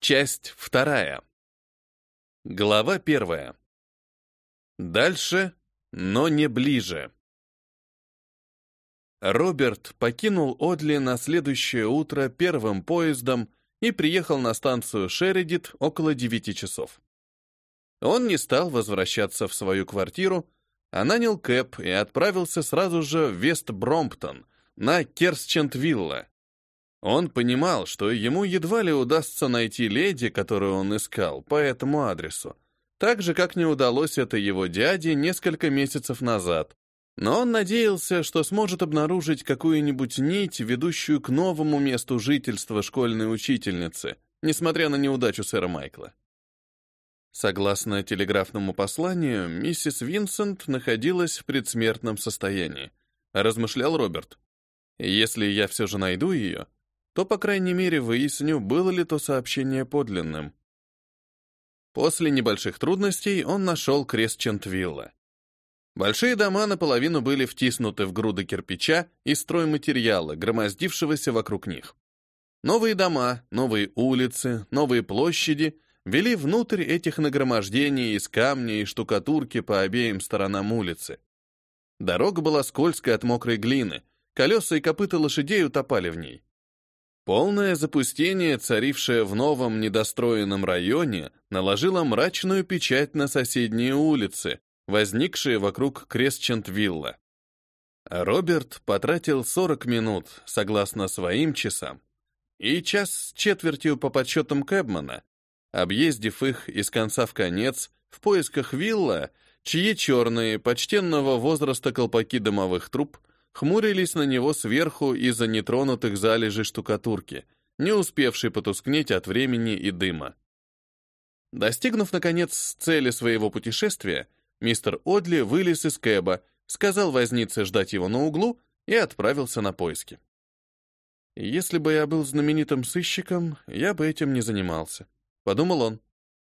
Часть вторая. Глава первая. Дальше, но не ближе. Роберт покинул Одли на следующее утро первым поездом и приехал на станцию Шередит около девяти часов. Он не стал возвращаться в свою квартиру, а нанял кэп и отправился сразу же в Вест-Бромптон, на Керсчент-Вилла. Он понимал, что ему едва ли удастся найти леди, которую он искал, по этому адресу, так же, как не удалось это его дяде несколько месяцев назад. Но он надеялся, что сможет обнаружить какую-нибудь нить, ведущую к новому месту жительства школьной учительницы, несмотря на неудачу сэра Майкла. Согласно телеграфному посланию, миссис Винсент находилась в предсмертном состоянии, размышлял Роберт. Если я все же найду ее, то, по крайней мере, выясню, было ли то сообщение подлинным. После небольших трудностей он нашел крест Чентвилла. Большие дома наполовину были втиснуты в груды кирпича и стройматериала, громоздившегося вокруг них. Новые дома, новые улицы, новые площади вели внутрь этих нагромождений из камня и штукатурки по обеим сторонам улицы. Дорога была скользкой от мокрой глины, колеса и копыта лошадей утопали в ней. Полное запустение, царившее в новом недостроенном районе, наложило мрачную печать на соседние улицы, возникшие вокруг Кресчентвилла. Роберт потратил 40 минут, согласно своим часам, и час с четвертью по подсчетам Кэбмана, объездив их из конца в конец в поисках вилла, чьи черные, почтенного возраста колпаки домовых труб хмурились на него сверху из-за нетронутых залежей штукатурки, не успевшей потускнеть от времени и дыма. Достигнув, наконец, цели своего путешествия, мистер Одли вылез из кэба, сказал вознице ждать его на углу и отправился на поиски. «Если бы я был знаменитым сыщиком, я бы этим не занимался», — подумал он.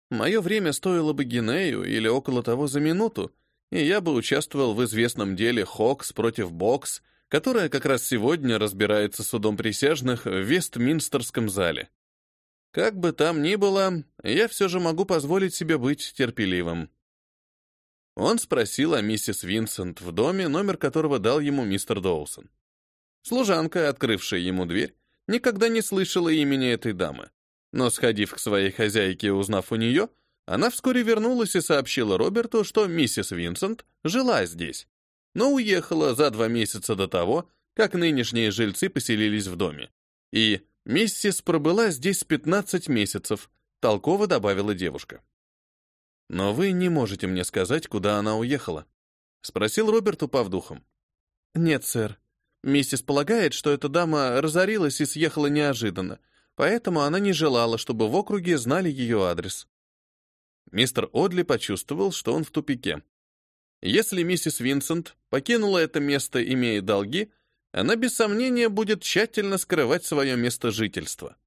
«Мое время стоило бы Гинею или около того за минуту, и я бы участвовал в известном деле Хокс против Бокс, которое как раз сегодня разбирается судом присяжных в Вестминстерском зале. Как бы там ни было, я все же могу позволить себе быть терпеливым. Он спросил о миссис Винсент в доме, номер которого дал ему мистер Доусон. Служанка, открывшая ему дверь, никогда не слышала имени этой дамы, но, сходив к своей хозяйке и узнав у нее, она вскоре вернулась и сообщила Роберту, что миссис Винсент жила здесь, но уехала за два месяца до того, как нынешние жильцы поселились в доме. И миссис пробыла здесь 15 месяцев, толково добавила девушка. «Но вы не можете мне сказать, куда она уехала?» — спросил Роберт, упав духом. «Нет, сэр. Миссис полагает, что эта дама разорилась и съехала неожиданно, поэтому она не желала, чтобы в округе знали ее адрес. Мистер Одли почувствовал, что он в тупике. Если миссис Винсент покинула это место, имея долги, она без сомнения будет тщательно скрывать свое место жительства.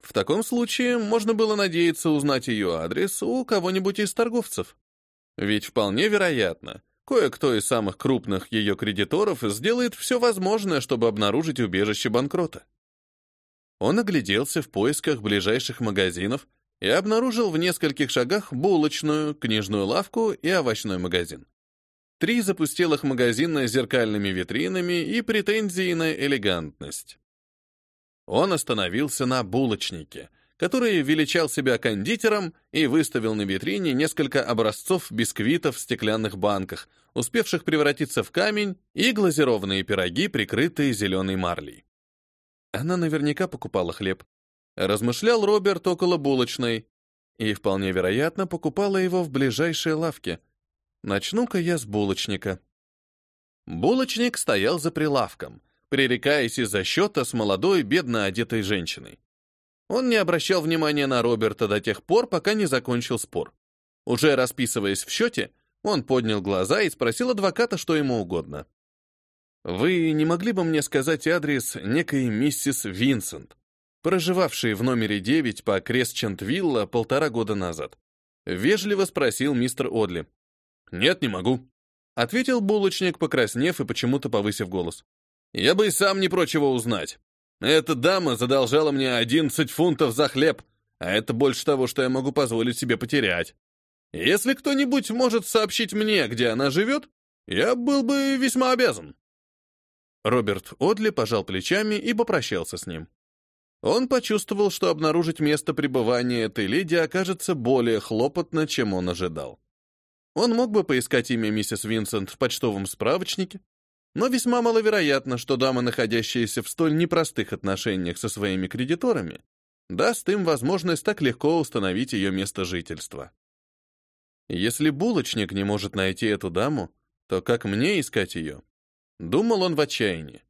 В таком случае можно было надеяться узнать ее адрес у кого-нибудь из торговцев. Ведь вполне вероятно, кое-кто из самых крупных ее кредиторов сделает все возможное, чтобы обнаружить убежище банкрота. Он огляделся в поисках ближайших магазинов и обнаружил в нескольких шагах булочную, книжную лавку и овощной магазин. Три запустелых магазина с зеркальными витринами и претензии на элегантность. Он остановился на булочнике, который величал себя кондитером и выставил на витрине несколько образцов бисквитов в стеклянных банках, успевших превратиться в камень, и глазированные пироги, прикрытые зеленой марлей. Она наверняка покупала хлеб, Размышлял Роберт около булочной и, вполне вероятно, покупала его в ближайшей лавке. Начну-ка я с булочника. Булочник стоял за прилавком, пререкаясь из-за счета с молодой, бедно одетой женщиной. Он не обращал внимания на Роберта до тех пор, пока не закончил спор. Уже расписываясь в счете, он поднял глаза и спросил адвоката, что ему угодно. «Вы не могли бы мне сказать адрес некой миссис Винсент?» Проживавший в номере 9 по Кресчент-Вилла полтора года назад. Вежливо спросил мистер Одли. «Нет, не могу», — ответил булочник, покраснев и почему-то повысив голос. «Я бы и сам не прочь его узнать. Эта дама задолжала мне 11 фунтов за хлеб, а это больше того, что я могу позволить себе потерять. Если кто-нибудь может сообщить мне, где она живет, я был бы весьма обязан». Роберт Одли пожал плечами и попрощался с ним. Он почувствовал, что обнаружить место пребывания этой леди окажется более хлопотно, чем он ожидал. Он мог бы поискать имя миссис Винсент в почтовом справочнике, но весьма маловероятно, что дама, находящаяся в столь непростых отношениях со своими кредиторами, даст им возможность так легко установить ее место жительства. Если булочник не может найти эту даму, то как мне искать ее? Думал он в отчаянии.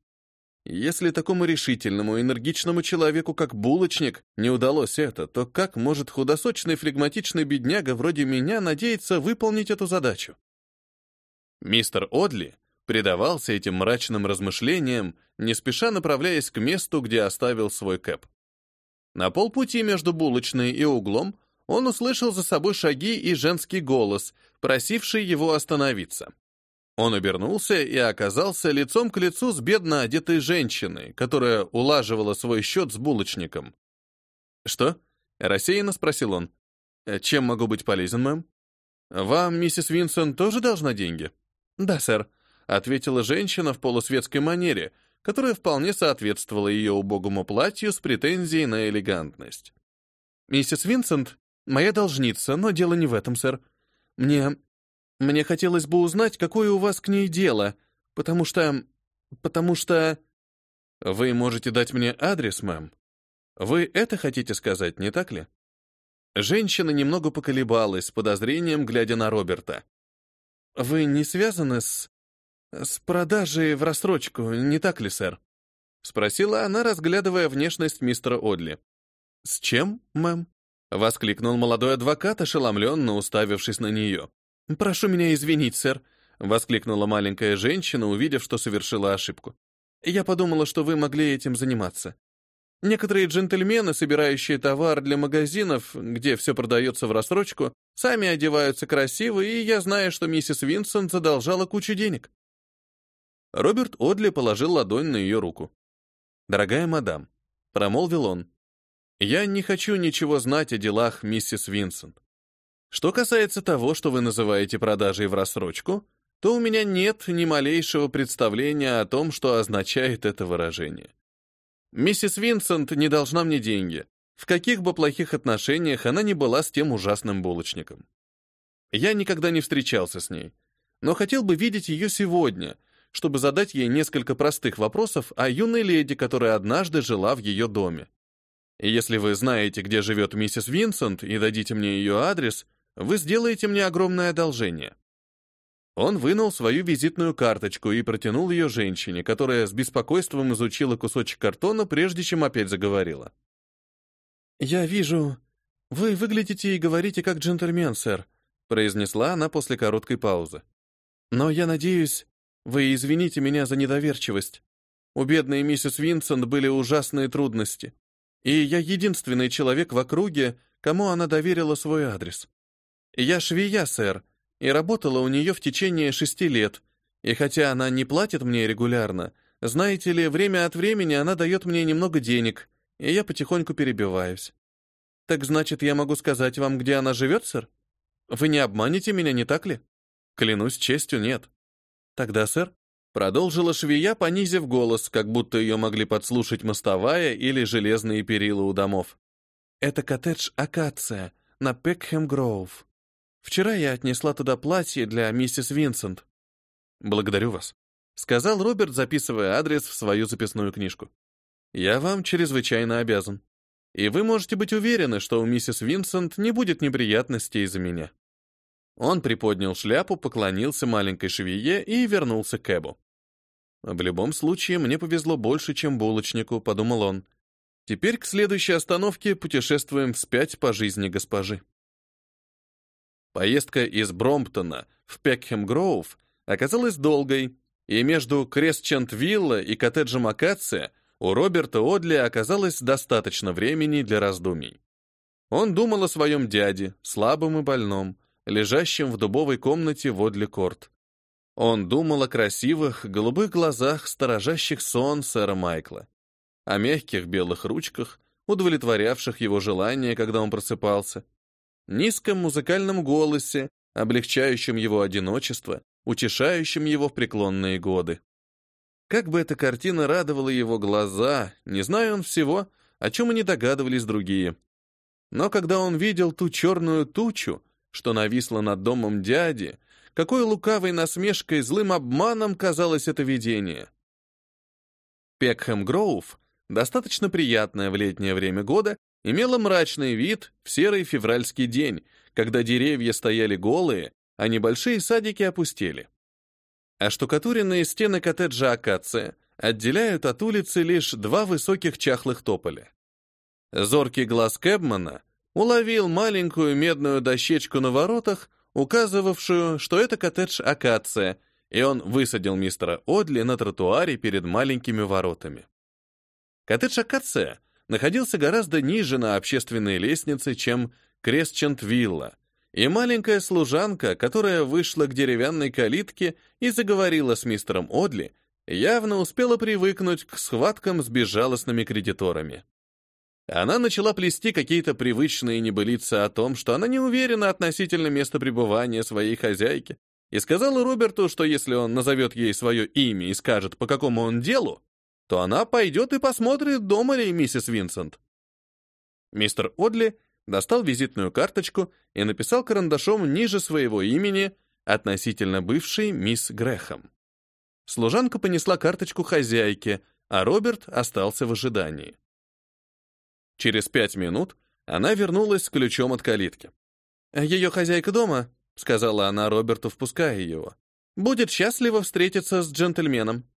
Если такому решительному, энергичному человеку, как булочник, не удалось это, то как может худосочный флегматичный бедняга вроде меня надеяться выполнить эту задачу? Мистер Одли предавался этим мрачным размышлениям, не спеша направляясь к месту, где оставил свой кэп. На полпути между булочной и углом он услышал за собой шаги и женский голос, просивший его остановиться. Он обернулся и оказался лицом к лицу с бедно одетой женщиной, которая улаживала свой счет с булочником. «Что?» — рассеянно спросил он. «Э, «Чем могу быть полезен, мэм?» «Вам, миссис Винсон, тоже должна деньги?» «Да, сэр», — ответила женщина в полусветской манере, которая вполне соответствовала ее убогому платью с претензией на элегантность. «Миссис Винсент — моя должница, но дело не в этом, сэр. Мне мне хотелось бы узнать, какое у вас к ней дело, потому что... потому что... Вы можете дать мне адрес, мэм? Вы это хотите сказать, не так ли? Женщина немного поколебалась, с подозрением глядя на Роберта. Вы не связаны с... с продажей в рассрочку, не так ли, сэр? Спросила она, разглядывая внешность мистера Одли. «С чем, мэм?» — воскликнул молодой адвокат, ошеломленно уставившись на нее. «Прошу меня извинить, сэр», — воскликнула маленькая женщина, увидев, что совершила ошибку. «Я подумала, что вы могли этим заниматься. Некоторые джентльмены, собирающие товар для магазинов, где все продается в рассрочку, сами одеваются красиво, и я знаю, что миссис Винсент задолжала кучу денег». Роберт Одли положил ладонь на ее руку. «Дорогая мадам», — промолвил он, — «я не хочу ничего знать о делах миссис Винсент. Что касается того, что вы называете продажей в рассрочку, то у меня нет ни малейшего представления о том, что означает это выражение. Миссис Винсент не должна мне деньги, в каких бы плохих отношениях она ни была с тем ужасным булочником. Я никогда не встречался с ней, но хотел бы видеть ее сегодня, чтобы задать ей несколько простых вопросов о юной леди, которая однажды жила в ее доме. И если вы знаете, где живет миссис Винсент, и дадите мне ее адрес, вы сделаете мне огромное одолжение». Он вынул свою визитную карточку и протянул ее женщине, которая с беспокойством изучила кусочек картона, прежде чем опять заговорила. «Я вижу, вы выглядите и говорите как джентльмен, сэр», произнесла она после короткой паузы. «Но я надеюсь, вы извините меня за недоверчивость. У бедной миссис Винсент были ужасные трудности, и я единственный человек в округе, кому она доверила свой адрес. Я швея, сэр, и работала у нее в течение шести лет. И хотя она не платит мне регулярно, знаете ли, время от времени она дает мне немного денег, и я потихоньку перебиваюсь. Так значит, я могу сказать вам, где она живет, сэр? Вы не обманете меня, не так ли? Клянусь честью, нет. Тогда, сэр, продолжила швея, понизив голос, как будто ее могли подслушать мостовая или железные перила у домов. Это коттедж «Акация» на Пекхэм-Гроув. Вчера я отнесла туда платье для миссис Винсент. Благодарю вас, сказал Роберт, записывая адрес в свою записную книжку. Я вам чрезвычайно обязан. И вы можете быть уверены, что у миссис Винсент не будет неприятностей из-за меня. Он приподнял шляпу, поклонился маленькой швее и вернулся к Эбу. В любом случае, мне повезло больше, чем булочнику, подумал он. Теперь к следующей остановке путешествуем вспять по жизни госпожи. Поездка из Бромптона в Пекхем-Гроув оказалась долгой, и между Кресчент-Вилла и коттеджем Акация у Роберта Одли оказалось достаточно времени для раздумий. Он думал о своем дяде, слабом и больном, лежащем в дубовой комнате в Корт. Он думал о красивых, голубых глазах сторожащих сон сэра Майкла, о мягких белых ручках, удовлетворявших его желания, когда он просыпался, низком музыкальном голосе, облегчающем его одиночество, утешающем его в преклонные годы. Как бы эта картина радовала его глаза, не зная он всего, о чем и не догадывались другие. Но когда он видел ту черную тучу, что нависла над домом дяди, какой лукавой насмешкой, злым обманом казалось это видение. Пекхэм Гроув, достаточно приятное в летнее время года, имела мрачный вид в серый февральский день, когда деревья стояли голые, а небольшие садики опустели. А штукатуренные стены коттеджа «Акация» отделяют от улицы лишь два высоких чахлых тополя. Зоркий глаз Кэбмана уловил маленькую медную дощечку на воротах, указывавшую, что это коттедж «Акация», и он высадил мистера Одли на тротуаре перед маленькими воротами. Коттедж «Акация» находился гораздо ниже на общественной лестнице, чем Кресчент-Вилла, и маленькая служанка, которая вышла к деревянной калитке и заговорила с мистером Одли, явно успела привыкнуть к схваткам с безжалостными кредиторами. Она начала плести какие-то привычные небылицы о том, что она не уверена относительно места пребывания своей хозяйки, и сказала Роберту, что если он назовет ей свое имя и скажет, по какому он делу, то она пойдет и посмотрит, дома ли миссис Винсент. Мистер Одли достал визитную карточку и написал карандашом ниже своего имени относительно бывшей мисс Грэхэм. Служанка понесла карточку хозяйке, а Роберт остался в ожидании. Через пять минут она вернулась с ключом от калитки. «Ее хозяйка дома», — сказала она Роберту, впуская его. «Будет счастлива встретиться с джентльменом».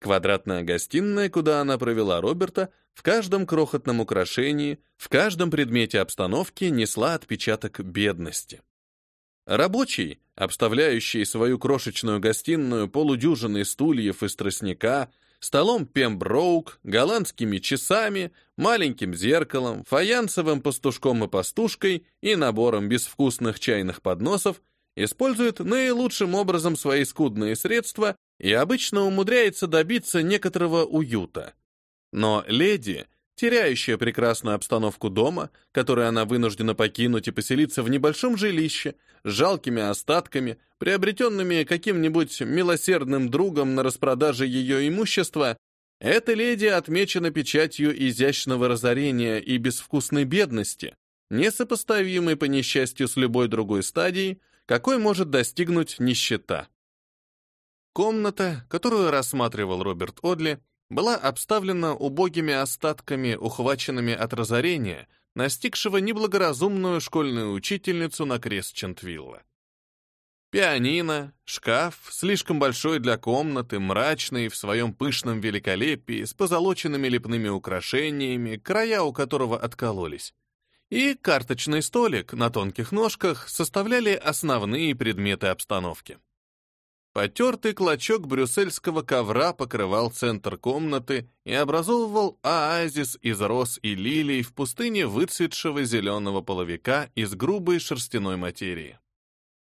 Квадратная гостиная, куда она провела Роберта, в каждом крохотном украшении, в каждом предмете обстановки несла отпечаток бедности. Рабочий, обставляющий свою крошечную гостиную полудюжиной стульев из тростника, столом пемброук, голландскими часами, маленьким зеркалом, фаянсовым пастушком и пастушкой и набором безвкусных чайных подносов, использует наилучшим образом свои скудные средства и обычно умудряется добиться некоторого уюта. Но леди, теряющая прекрасную обстановку дома, которую она вынуждена покинуть и поселиться в небольшом жилище, с жалкими остатками, приобретенными каким-нибудь милосердным другом на распродаже ее имущества, эта леди отмечена печатью изящного разорения и безвкусной бедности, несопоставимой по несчастью с любой другой стадией, какой может достигнуть нищета. Комната, которую рассматривал Роберт Одли, была обставлена убогими остатками, ухваченными от разорения, настигшего неблагоразумную школьную учительницу на крест Чентвилла. Пианино, шкаф, слишком большой для комнаты, мрачный в своем пышном великолепии, с позолоченными лепными украшениями, края у которого откололись. И карточный столик на тонких ножках составляли основные предметы обстановки. Потертый клочок брюссельского ковра покрывал центр комнаты и образовывал оазис из роз и лилий в пустыне выцветшего зеленого половика из грубой шерстяной материи.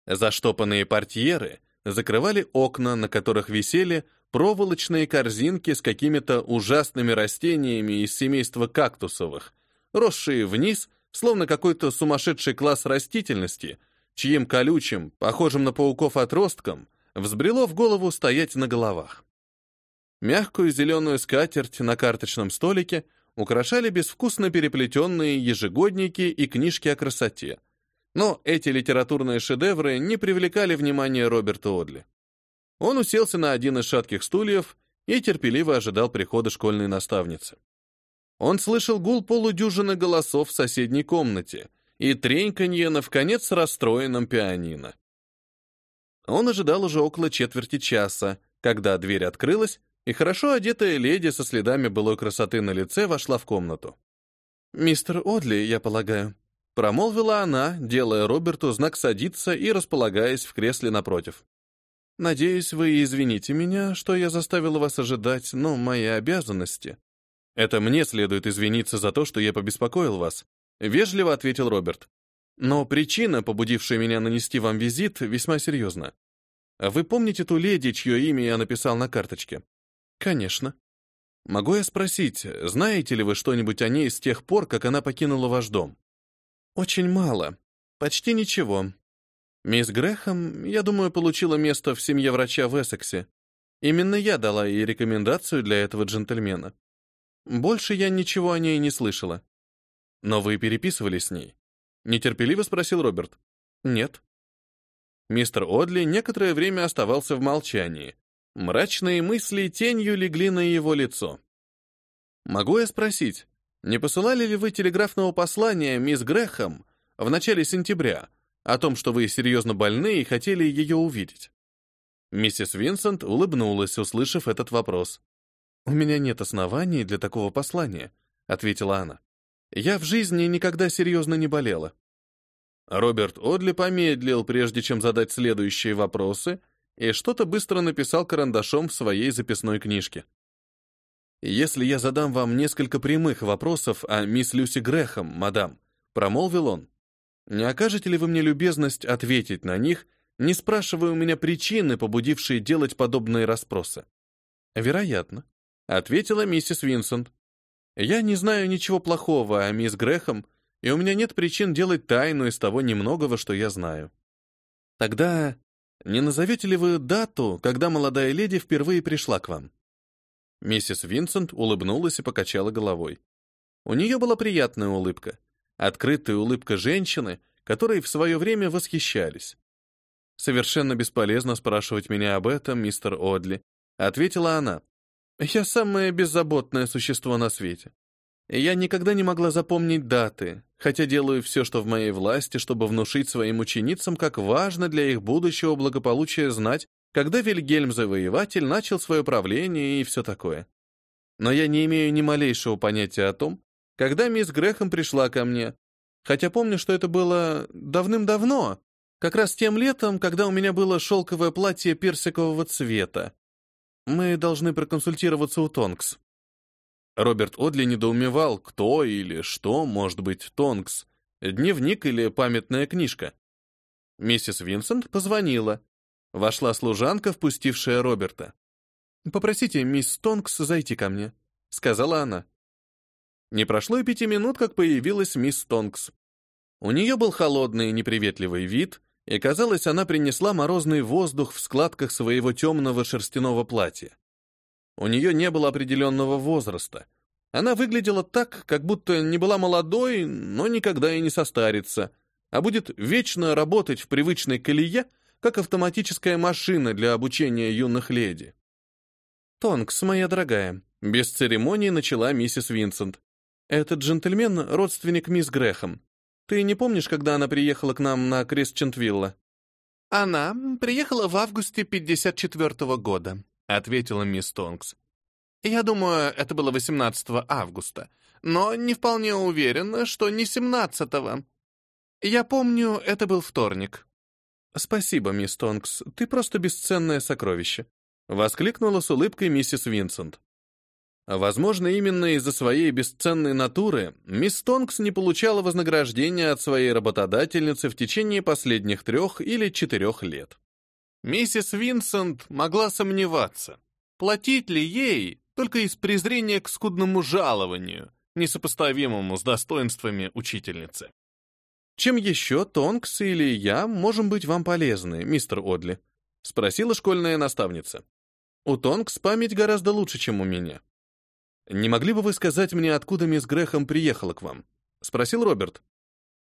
Заштопанные портьеры закрывали окна, на которых висели проволочные корзинки с какими-то ужасными растениями из семейства кактусовых, росшие вниз, словно какой-то сумасшедший класс растительности, чьим колючим, похожим на пауков отростком, взбрело в голову стоять на головах. Мягкую зеленую скатерть на карточном столике украшали безвкусно переплетенные ежегодники и книжки о красоте. Но эти литературные шедевры не привлекали внимания Роберта Одли. Он уселся на один из шатких стульев и терпеливо ожидал прихода школьной наставницы. Он слышал гул полудюжины голосов в соседней комнате и треньканье на вконец расстроенном пианино. Он ожидал уже около четверти часа, когда дверь открылась, и хорошо одетая леди со следами былой красоты на лице вошла в комнату. «Мистер Одли, я полагаю», — промолвила она, делая Роберту знак садиться и располагаясь в кресле напротив. «Надеюсь, вы извините меня, что я заставила вас ожидать, но мои обязанности...» «Это мне следует извиниться за то, что я побеспокоил вас», — вежливо ответил Роберт. Но причина, побудившая меня нанести вам визит, весьма серьезна. Вы помните ту леди, чье имя я написал на карточке? Конечно. Могу я спросить, знаете ли вы что-нибудь о ней с тех пор, как она покинула ваш дом? Очень мало. Почти ничего. Мисс Грэхэм, я думаю, получила место в семье врача в Эссексе. Именно я дала ей рекомендацию для этого джентльмена. Больше я ничего о ней не слышала. Но вы переписывались с ней? Нетерпеливо спросил Роберт. Нет. Мистер Одли некоторое время оставался в молчании, Мрачные мысли тенью легли на его лицо. «Могу я спросить, не посылали ли вы телеграфного послания мисс Грэхэм в начале сентября о том, что вы серьезно больны и хотели ее увидеть?» Миссис Винсент улыбнулась, услышав этот вопрос. «У меня нет оснований для такого послания», — ответила она. «Я в жизни никогда серьезно не болела». Роберт Одли помедлил, прежде чем задать следующие вопросы, и что-то быстро написал карандашом в своей записной книжке. «Если я задам вам несколько прямых вопросов о мисс Люси Грэхэм, мадам», — промолвил он, «не окажете ли вы мне любезность ответить на них, не спрашивая у меня причины, побудившие делать подобные расспросы?» «Вероятно», — ответила миссис Винсент. «Я не знаю ничего плохого о мисс Грэхэм, и у меня нет причин делать тайну из того немногого, что я знаю». «Тогда не назовете ли вы дату, когда молодая леди впервые пришла к вам?» Миссис Винсент улыбнулась и покачала головой. У нее была приятная улыбка, открытая улыбка женщины, которой в свое время восхищались. «Совершенно бесполезно спрашивать меня об этом, мистер Одли», — ответила она. «Я самое беззаботное существо на свете. Я никогда не могла запомнить даты, хотя делаю все, что в моей власти, чтобы внушить своим ученицам, как важно для их будущего благополучия знать, когда Вильгельм Завоеватель начал свое правление и все такое. Но я не имею ни малейшего понятия о том, когда мисс Грехом пришла ко мне, хотя помню, что это было давным-давно, как раз тем летом, когда у меня было шелковое платье персикового цвета. Мы должны проконсультироваться у Тонкс. Роберт Одли недоумевал, кто или что может быть Тонкс, дневник или памятная книжка. Миссис Винсент позвонила. Вошла служанка, впустившая Роберта. «Попросите мисс Тонкс зайти ко мне», — сказала она. Не прошло и пяти минут, как появилась мисс Тонкс. У нее был холодный и неприветливый вид, и, казалось, она принесла морозный воздух в складках своего темного шерстяного платья. У нее не было определенного возраста. Она выглядела так, как будто не была молодой, но никогда и не состарится, а будет вечно работать в привычной колее, как автоматическая машина для обучения юных леди. «Тонкс, моя дорогая», — без церемонии начала миссис Винсент. «Этот джентльмен — родственник мисс Грэхэм. Ты не помнишь, когда она приехала к нам на Крестчентвилла?» «Она приехала в августе 54-го года», ответила мисс Тонкс. Я думаю, это было 18 августа, но не вполне уверена, что не 17-го. Я помню, это был вторник. Спасибо, мисс Тонкс, ты просто бесценное сокровище, воскликнула с улыбкой миссис Винсент. Возможно, именно из-за своей бесценной натуры мисс Тонкс не получала вознаграждения от своей работодательницы в течение последних трех или четырех лет. Миссис Винсент могла сомневаться, платить ли ей только из презрения к скудному жалованию, несопоставимому с достоинствами учительницы. «Чем еще Тонкс или я можем быть вам полезны, мистер Одли?» — спросила школьная наставница. «У Тонкс память гораздо лучше, чем у меня». «Не могли бы вы сказать мне, откуда мисс Грехом приехала к вам?» — спросил Роберт.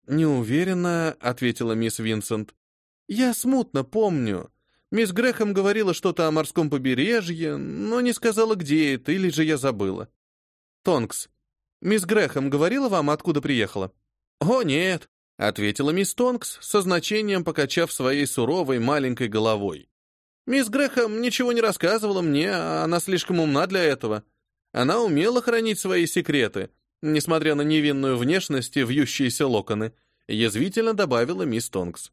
«Не уверена», — ответила мисс Винсент. «Я смутно помню, Мисс Грэхэм говорила что-то о морском побережье, но не сказала, где это, или же я забыла. Тонкс, мисс Грэхэм говорила вам, откуда приехала? О, нет, ответила мисс Тонкс, со значением покачав своей суровой маленькой головой. Мисс Грэхэм ничего не рассказывала мне, она слишком умна для этого. Она умела хранить свои секреты, несмотря на невинную внешность и вьющиеся локоны, язвительно добавила мисс Тонкс.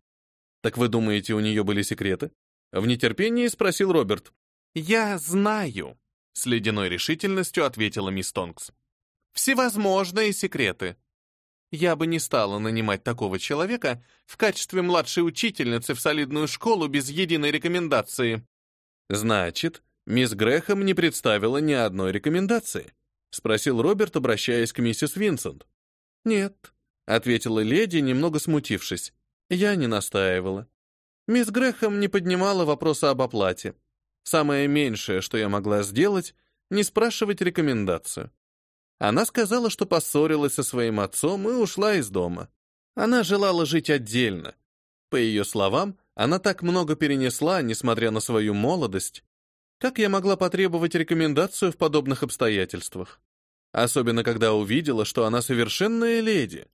Так вы думаете, у нее были секреты? В нетерпении спросил Роберт. «Я знаю», — с ледяной решительностью ответила мисс Тонкс. «Всевозможные секреты. Я бы не стала нанимать такого человека в качестве младшей учительницы в солидную школу без единой рекомендации». «Значит, Мисс Грэхэм не представила ни одной рекомендации. Спросил Роберт, обращаясь к миссис Винсент. «Нет», — ответила леди, немного смутившись. «Я не настаивала. Мисс Грэхэм не поднимала вопроса об оплате. Самое меньшее, что я могла сделать, не спрашивать рекомендацию. Она сказала, что поссорилась со своим отцом и ушла из дома. Она желала жить отдельно. По ее словам, она так много перенесла, несмотря на свою молодость. Как я могла потребовать рекомендацию в подобных обстоятельствах? Особенно, когда увидела, что она совершенная леди.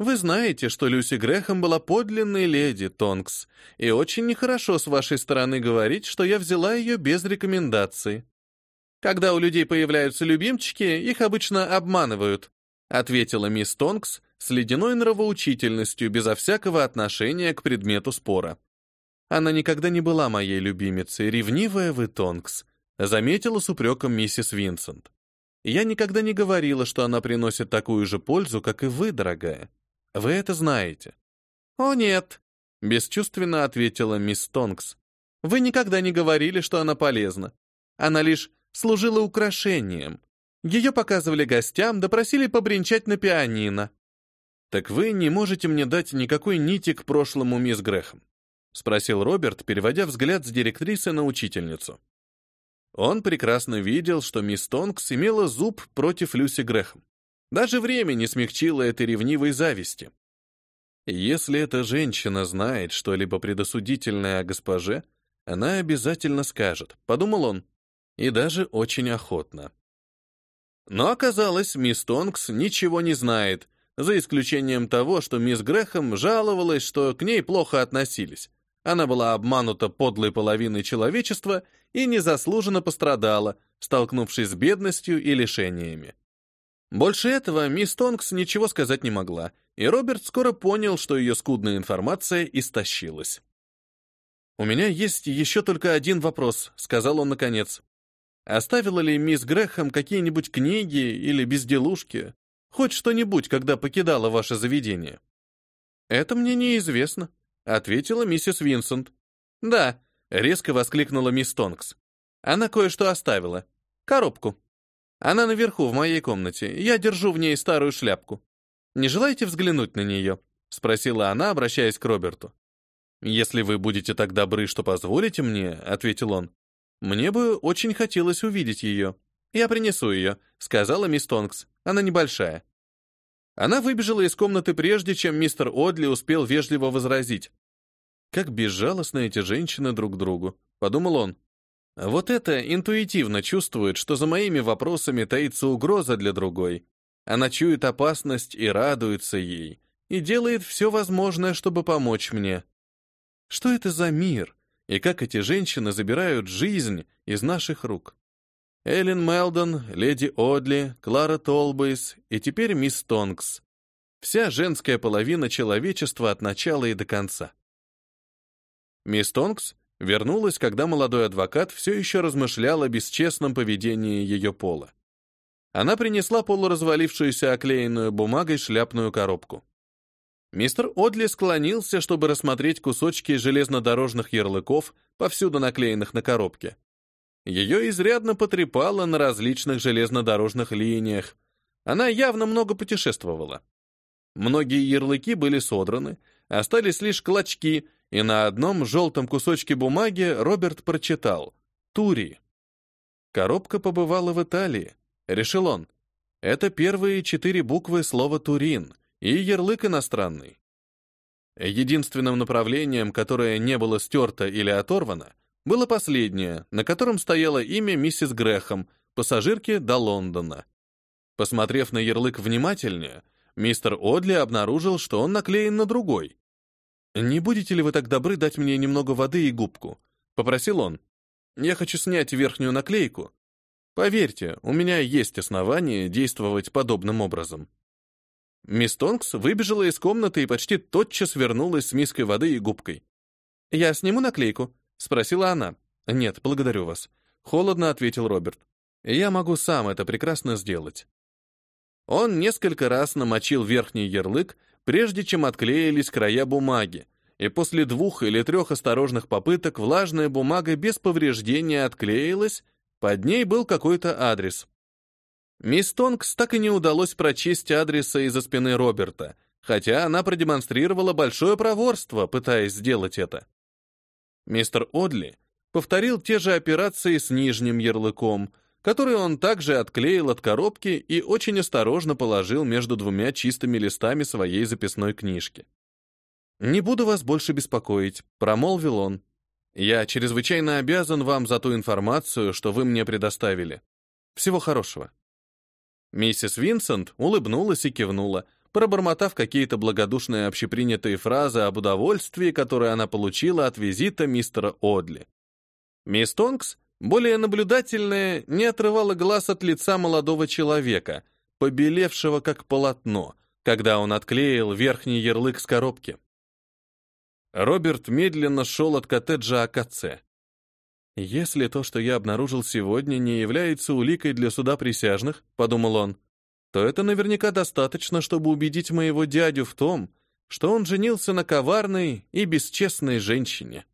Вы знаете, что Люси Грэхэм была подлинной леди, Тонкс, и очень нехорошо с вашей стороны говорить, что я взяла ее без рекомендации. Когда у людей появляются любимчики, их обычно обманывают, ответила мисс Тонкс с ледяной нравоучительностью, безо всякого отношения к предмету спора. Она никогда не была моей любимицей, ревнивая вы, Тонкс, заметила с упреком миссис Винсент. Я никогда не говорила, что она приносит такую же пользу, как и вы, дорогая. Вы это знаете. О, нет, бесчувственно ответила мисс Тонкс. Вы никогда не говорили, что она полезна. Она лишь служила украшением. Ее показывали гостям, допросили побренчать на пианино. «Так вы не можете мне дать никакой нити к прошлому мисс Грэхэм?» — спросил Роберт, переводя взгляд с директрисы на учительницу. Он прекрасно видел, что мисс Тонкс имела зуб против Люси Грэхэм. Даже время не смягчило этой ревнивой зависти. Если эта женщина знает что-либо предосудительное о госпоже, она обязательно скажет, подумал он и даже очень охотно. Но оказалось, мисс Тонкс ничего не знает, за исключением того, что мисс Грэхэм жаловалась, что к ней плохо относились. Она была обманута подлой половиной человечества и незаслуженно пострадала, столкнувшись с бедностью и лишениями. Больше этого мисс Тонкс ничего сказать не могла, и Роберт скоро понял, что ее скудная информация истощилась. «У меня есть еще только один вопрос», — сказал он наконец. Оставила ли мисс Грэхэм какие-нибудь книги или безделушки? Хоть что-нибудь, когда покидала ваше заведение? Это мне неизвестно, ответила миссис Винсент. Да, резко воскликнула мисс Тонкс. Она кое-что оставила. Коробку. Она наверху, в моей комнате. Я держу в ней старую шляпку. Не желаете взглянуть на нее? Спросила она, обращаясь к Роберту. «Если вы будете так добры, что позволите мне», — ответил он, мне бы очень хотелось увидеть ее. Я принесу ее, сказала мисс Тонкс. Она небольшая. Она выбежала из комнаты прежде, чем мистер Одли успел вежливо возразить. Как безжалостны эти женщины друг другу, подумал он. Вот это интуитивно чувствует, что за моими вопросами таится угроза для другой. Она чует опасность и радуется ей, и делает все возможное, чтобы помочь мне. Что это за мир, и как эти женщины забирают жизнь из наших рук. Эллен Мелдон, леди Одли, Клара Толбейс и теперь мисс Тонкс. Вся женская половина человечества от начала и до конца. Мисс Тонкс вернулась, когда молодой адвокат все еще размышлял о бесчестном поведении ее пола. Она принесла полуразвалившуюся оклеенную бумагой шляпную коробку. Мистер Одли склонился, чтобы рассмотреть кусочки железнодорожных ярлыков, повсюду наклеенных на коробке. Ее изрядно потрепало на различных железнодорожных линиях. Она явно много путешествовала. Многие ярлыки были содраны, остались лишь клочки, и на одном желтом кусочке бумаги Роберт прочитал «Тури». Коробка побывала в Италии, решил он. Это первые четыре буквы слова «Турин», и ярлык иностранный. Единственным направлением, которое не было стерто или оторвано, было последнее, на котором стояло имя миссис Грэхэм, пассажирки до Лондона. Посмотрев на ярлык внимательнее, мистер Одли обнаружил, что он наклеен на другой. «Не будете ли вы так добры дать мне немного воды и губку?» — попросил он. «Я хочу снять верхнюю наклейку. Поверьте, у меня есть основания действовать подобным образом». Мисс Тонкс выбежала из комнаты и почти тотчас вернулась с миской воды и губкой. «Я сниму наклейку?» — спросила она. «Нет, благодарю вас», — холодно ответил Роберт. «Я могу сам это прекрасно сделать». Он несколько раз намочил верхний ярлык, прежде чем отклеились края бумаги, и после двух или трех осторожных попыток влажная бумага без повреждения отклеилась, под ней был какой-то адрес. Мисс Тонкс так и не удалось прочесть адреса из-за спины Роберта, хотя она продемонстрировала большое проворство, пытаясь сделать это. Мистер Одли повторил те же операции с нижним ярлыком, который он также отклеил от коробки и очень осторожно положил между двумя чистыми листами своей записной книжки. «Не буду вас больше беспокоить», — промолвил он. «Я чрезвычайно обязан вам за ту информацию, что вы мне предоставили. Всего хорошего». Миссис Винсент улыбнулась и кивнула, пробормотав какие-то благодушные общепринятые фразы об удовольствии, которое она получила от визита мистера Одли. Мисс Тонкс, более наблюдательная, не отрывала глаз от лица молодого человека, побелевшего как полотно, когда он отклеил верхний ярлык с коробки. Роберт медленно шел от коттеджа АКЦ. «Если то, что я обнаружил сегодня, не является уликой для суда присяжных», — подумал он, то это наверняка достаточно, чтобы убедить моего дядю в том, что он женился на коварной и бесчестной женщине.